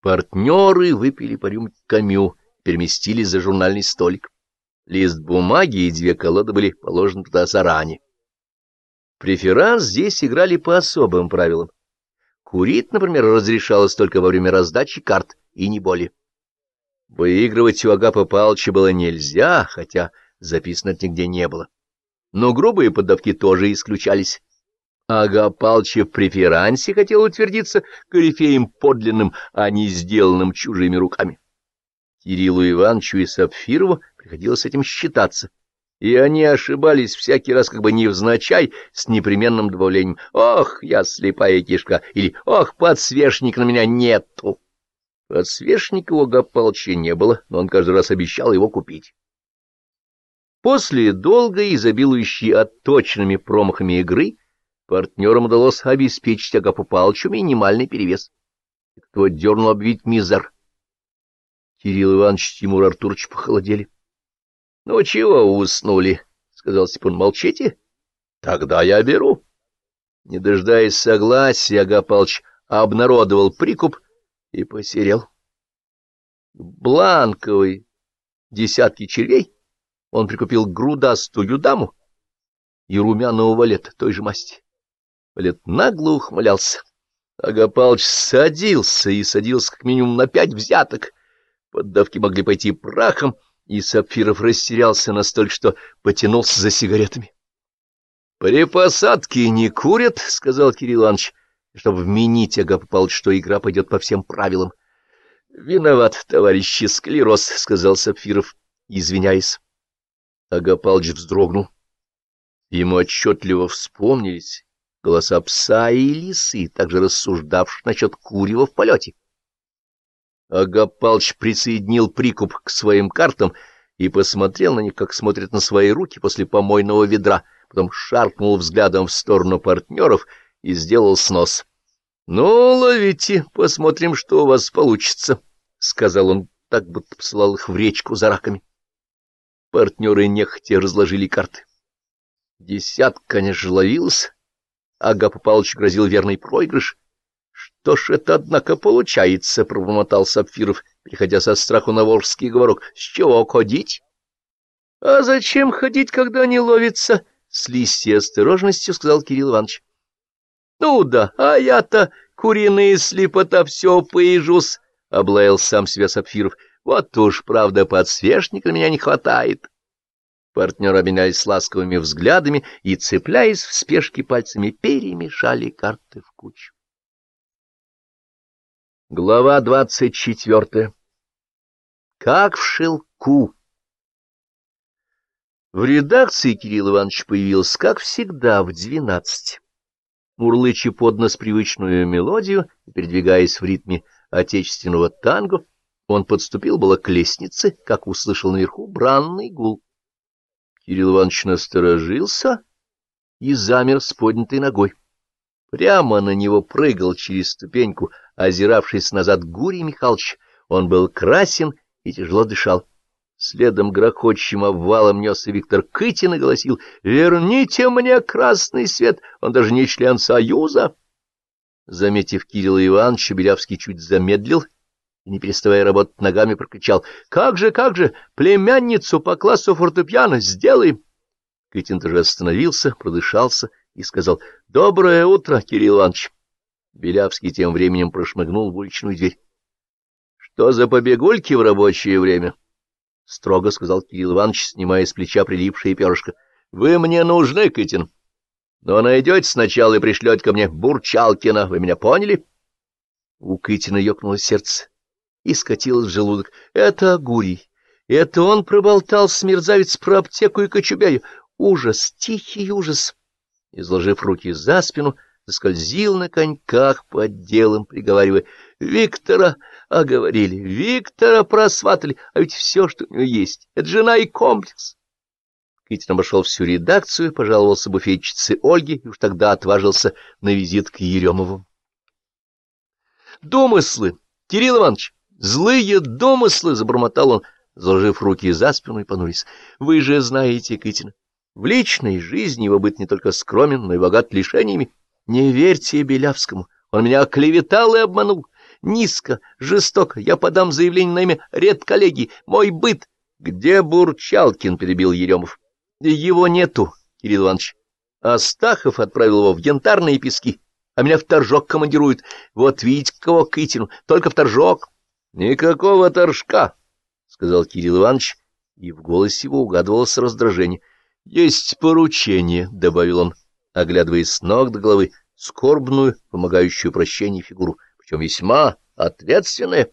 Партнеры выпили по рюмке камю, переместились за журнальный столик. Лист бумаги и две колоды были положены туда заранее. Преферанс здесь играли по особым правилам. Курить, например, разрешалось только во время раздачи карт, и не более. Выигрывать у Агапа Павловича было нельзя, хотя записано нигде не было. Но грубые поддавки тоже исключались. Ага в преферансе хотел утвердиться корифеем подлинным, а не сделанным чужими руками. Кириллу Ивановичу и Сапфирову приходилось с этим считаться, и они ошибались всякий раз как бы невзначай с непременным добавлением «Ох, я слепая кишка!» или «Ох, подсвечника на меня нету!» Подсвечника у Ага не было, но он каждый раз обещал его купить. После долгой, изобилующей отточенными промахами игры, Партнерам удалось обеспечить Агапу Павловичу минимальный перевес. И кто дернул обвить мизер. Кирилл Иванович и Тимур Артурович похолодели. — Ну, чего уснули? — сказал Степан. — Молчите? — Тогда я беру. Не дожидаясь согласия, Агап Павлович обнародовал прикуп и посерел. Бланковый десятки червей он прикупил грудастую даму и румяного валета той же масти. Валет нагло ухмылялся. Агапалыч садился и садился как минимум на пять взяток. Поддавки могли пойти прахом, и Сапфиров растерялся настолько, что потянулся за сигаретами. — При посадке не курят, — сказал Кирилл Иванович, чтобы вменить Агапа Павлович, что игра пойдет по всем правилам. — Виноват, товарищи, склероз, — сказал Сапфиров, извиняясь. Агап Павлович вздрогнул. Ему отчетливо вспомнились голоса пса и лисы, также рассуждавших насчет курева в полете. Агап Палыч присоединил прикуп к своим картам и посмотрел на них, как смотрят на свои руки после помойного ведра, потом шаркнул взглядом в сторону партнеров и сделал снос. — Ну, ловите, посмотрим, что у вас получится, — сказал он, так будто посылал их в речку за раками. Партнеры нехотя разложили карты. Десятка, конечно, ловилась, Агапу Павлович грозил верный проигрыш. — Что ж это, однако, получается, — пробормотал Сапфиров, переходя со страху на волжский говорок. — С чего ходить? — А зачем ходить, когда не ловится? — с листьей осторожностью сказал Кирилл Иванович. — Ну да, а я-то, куриные слепота, все поежусь, — облаял сам себя Сапфиров. — Вот уж, правда, подсвечника меня не хватает. — Партнеры обменялись ласковыми взглядами и, цепляясь в спешке пальцами, перемешали карты в кучу. Глава двадцать четвертая. Как в шелку. В редакции Кирилл Иванович появился, как всегда, в двенадцать. Мурлыча под нос привычную мелодию и передвигаясь в ритме отечественного танго, он подступил было к лестнице, как услышал наверху бранный гул. Кирилл Иванович насторожился и замер с поднятой ногой. Прямо на него прыгал через ступеньку, озиравшись назад Гурий Михайлович. Он был красен и тяжело дышал. Следом грохочущим обвалом несся Виктор Кытин и голосил «Верните мне красный свет! Он даже не член Союза!» Заметив Кирилла Ивановича, Белявский чуть замедлил и, не переставая работать ногами, прокричал. — Как же, как же, племянницу по классу фортепиано сделаем! Кытин тоже остановился, продышался и сказал. — Доброе утро, Кирилл Иванович! Белявский тем временем прошмыгнул в уличную дверь. — Что за побегульки в рабочее время? — строго сказал Кирилл Иванович, снимая с плеча прилипшее перышко. — Вы мне нужны, Кытин. Но найдете сначала и пришлете ко мне Бурчалкина. Вы меня поняли? У Кытина ёкнуло сердце и скатилась в желудок. Это Гурий. Это он проболтал смерзавец про аптеку и кочубяю. Ужас, тихий ужас. Изложив руки за спину, заскользил на коньках по отделам, приговаривая. Виктора оговорили, Виктора просватали, а ведь все, что у него есть, это жена и комплекс. Китин обошел всю редакцию, пожаловался буфетчице Ольге и уж тогда отважился на визит к Еремову. Домыслы, Кирилл Иванович, Злые домыслы, — забормотал он, заложив руки за спину и понурясь. — Вы же знаете, Кытина, в личной жизни его быть не только скромен, но и богат лишениями. Не верьте Белявскому, он меня оклеветал и обманул. низко, жестоко. Я подам заявление на имя редколлегии. Мой быт. — Где Бурчалкин? — перебил Еремов. — Его нету, Кирилл Иванович. Астахов отправил его в янтарные пески, а меня в торжок командируют. Вот видите, кого Кытину, только в торжок. — Никакого торжка, — сказал Кирилл Иванович, и в голосе его угадывалось раздражение. — Есть поручение, — добавил он, оглядываясь с ног до головы, скорбную, помогающую прощению фигуру, причем весьма ответственное.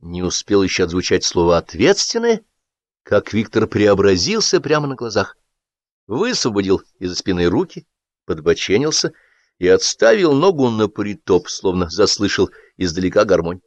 Не успел еще отзвучать слово «ответственное», как Виктор преобразился прямо на глазах, высвободил из-за спины руки, подбоченился и отставил ногу на притоп, словно заслышал издалека гармонь.